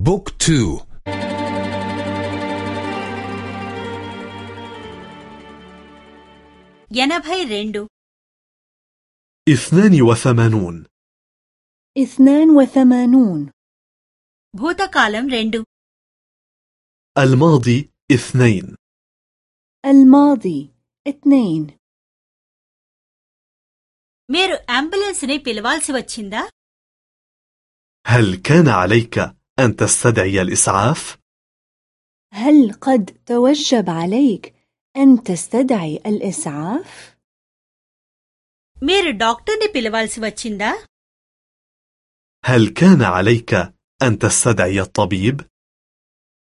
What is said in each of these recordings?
بوك تو ఎనభై రెండు اثنان وثمانون اثنان وثمانون భూతకాలం రెండు الماضي اثنين الماضي اثنين మీరు అంబులెన్స్ ని పిలవాల్సి వచ్చిందా هل كان عليك أن تستدعي الإسعاف؟ هل قد توجب عليك أن تستدعي الإسعاف؟ మీరు డాక్టర్ని పిలవాల్సి వచ్చిందా هل كان عليك أن تستدعي الطبيب؟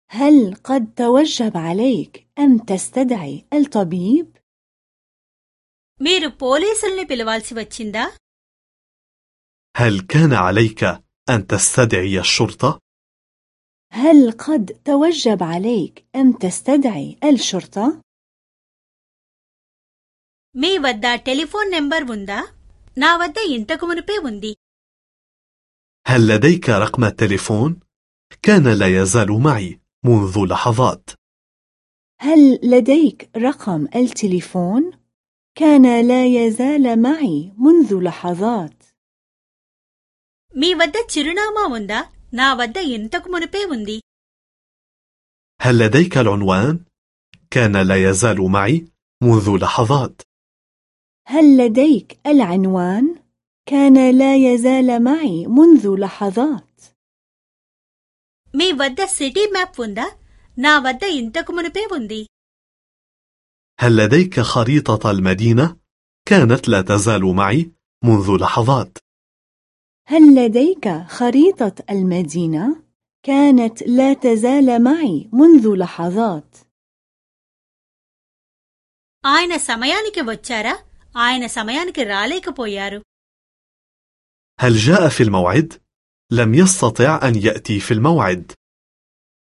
هل قد توجب عليك أن تستدعي الطبيب؟ మీరు పోలీసుల్ని పిలవాల్సి వచ్చిందా هل كان عليك أن تستدعي الشرطة؟ هل قد توجب عليك أن تستدعي الشرطة؟ మీ వద్ద టెలిఫోన్ నెంబర్ ఉందా నా వద్ద ఇంతకు మునుపే ఉంది هل لديك رقم التليفون؟ كان لا يزال معي منذ لحظات هل لديك رقم التليفون؟ كان لا يزال معي منذ لحظات మీ వద్ద చిరునామా ఉందా నా వద్ద ఇంతకు మునుపే ఉంది هل لديك العنوان؟ كان لا يزال معي منذ لحظات هل لديك العنوان؟ كان لا يزال معي منذ لحظات మీ వద్ద సిటీ మ్యాప్ ఉందా నా వద్ద ఇంతకు మునుపే ఉంది هل لديك خريطة المدينة؟ كانت لا تزال معي منذ لحظات هل لديك خريطة المدينة؟ كانت لا تزال معي منذ لحظات ఆయన సమయానికి వచ్చారా ఆయన సమయానికి రాలేకపోయారు هل جاء في الموعد؟ لم يستطع أن يأتي في الموعد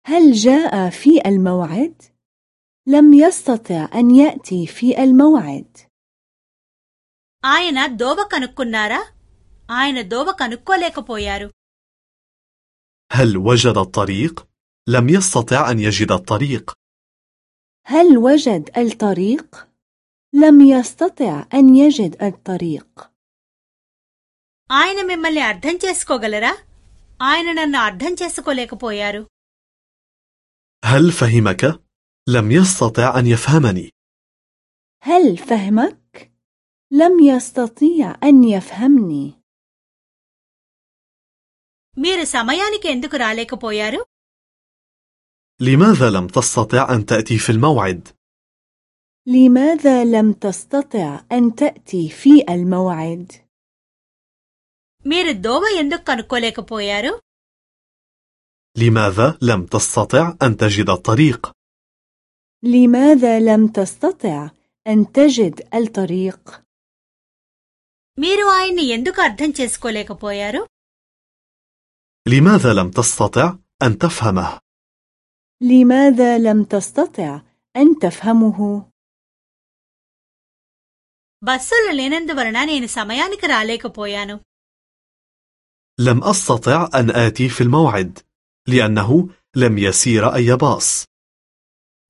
هل جاء في الموعد؟ لم يستطع أن يأتي في الموعد ఆయన దోవ కనుక్కున్నారా ఆయన దోవ కనుక్కోలేకపోయారు هل وجد الطريق؟ لم يستطع أن يجد الطريق هل وجد الطريق؟ لم يستطع أن يجد الطريق ఆయన మిమ్మల్ని అర్థం చేసుకోగలరా ఆయన నన్ను అర్థం చేసుకోలేకపోయారు هل فهمك؟ لم يستطع أن يفهمني هل فهمك؟ لم يستطيع أن يفهمني మీరు సమయానికి ఎందుకు రాలేకపోయారు لماذا لم تستطع أن تأتي في الموعد؟ لماذا لم تستطع أن تأتي في الموعد؟ మీరు దోవ ఎందుకు కనుక్కోలేకపోయారు لماذا لم تستطع أن تجد الطريق؟ لماذا لم تستطع أن تجد الطريق؟ మీరు ఆయన్ని ఎందుకు అర్థం చేసుకోలేకపోయారు لماذا لم تستطع أن تفهمه؟ لماذا لم تستطع أن تفهمه؟ బస్సులు లేనందువలన నేను సమయానికి రాలేకపోయాను لم أستطع أن آتي في الموعد لأنه لم يسير أي باص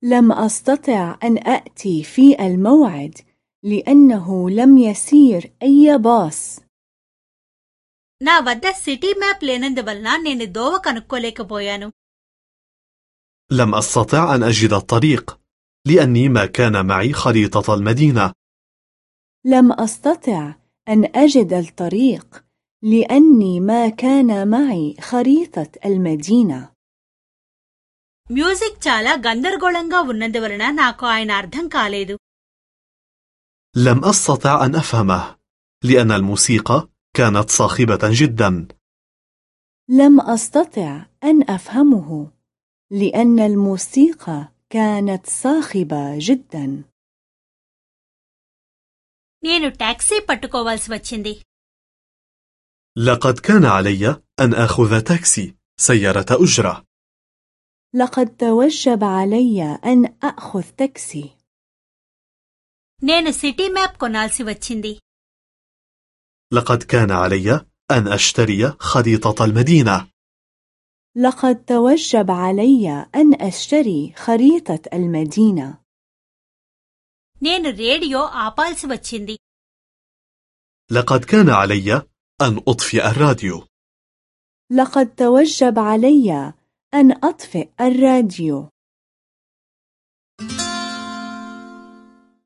لم أستطع أن أأتي في الموعد لأنه لم يسير أي باص నా వద్ద సిటీ మ్యాప్ లేనందువలన నేను దోవ కనుక్కోలేకపోయాను لم أستطع أن أجد الطريق لأني ما كان معي خريطة المدينة لم أستطع أن أجد الطريق لأني ما كان معي خريطة المدينة మ్యూజిక్ చాలా గందరగోళంగా ఉన్నందువలన నాకు ఆయన అర్థం కాలేదు لم أستطع أن أفهمه لأن الموسيقى كانت صاخبة جدا لم أستطع أن أفهمه لأن الموسيقى كانت صاخبة جدا నేను టాక్సీ పట్టుకోవాల్సి వచ్చింది لقد كان علي أن آخذ تاكسي سيارة أجرة لقد توجب علي أن أخذ تاكسي నేను సిటీ మ్యాప్ కొనాల్సి వచ్చింది لقد كان علي أن أشتري خريطة المدينة لقد توجب علي أن أشتري خريطة المدينة. నేను రేడియో ఆపాల్సి వచ్చింది لقد كان علي أن أطفئ الراديو لقد توجب علي أن أطفئ الراديو.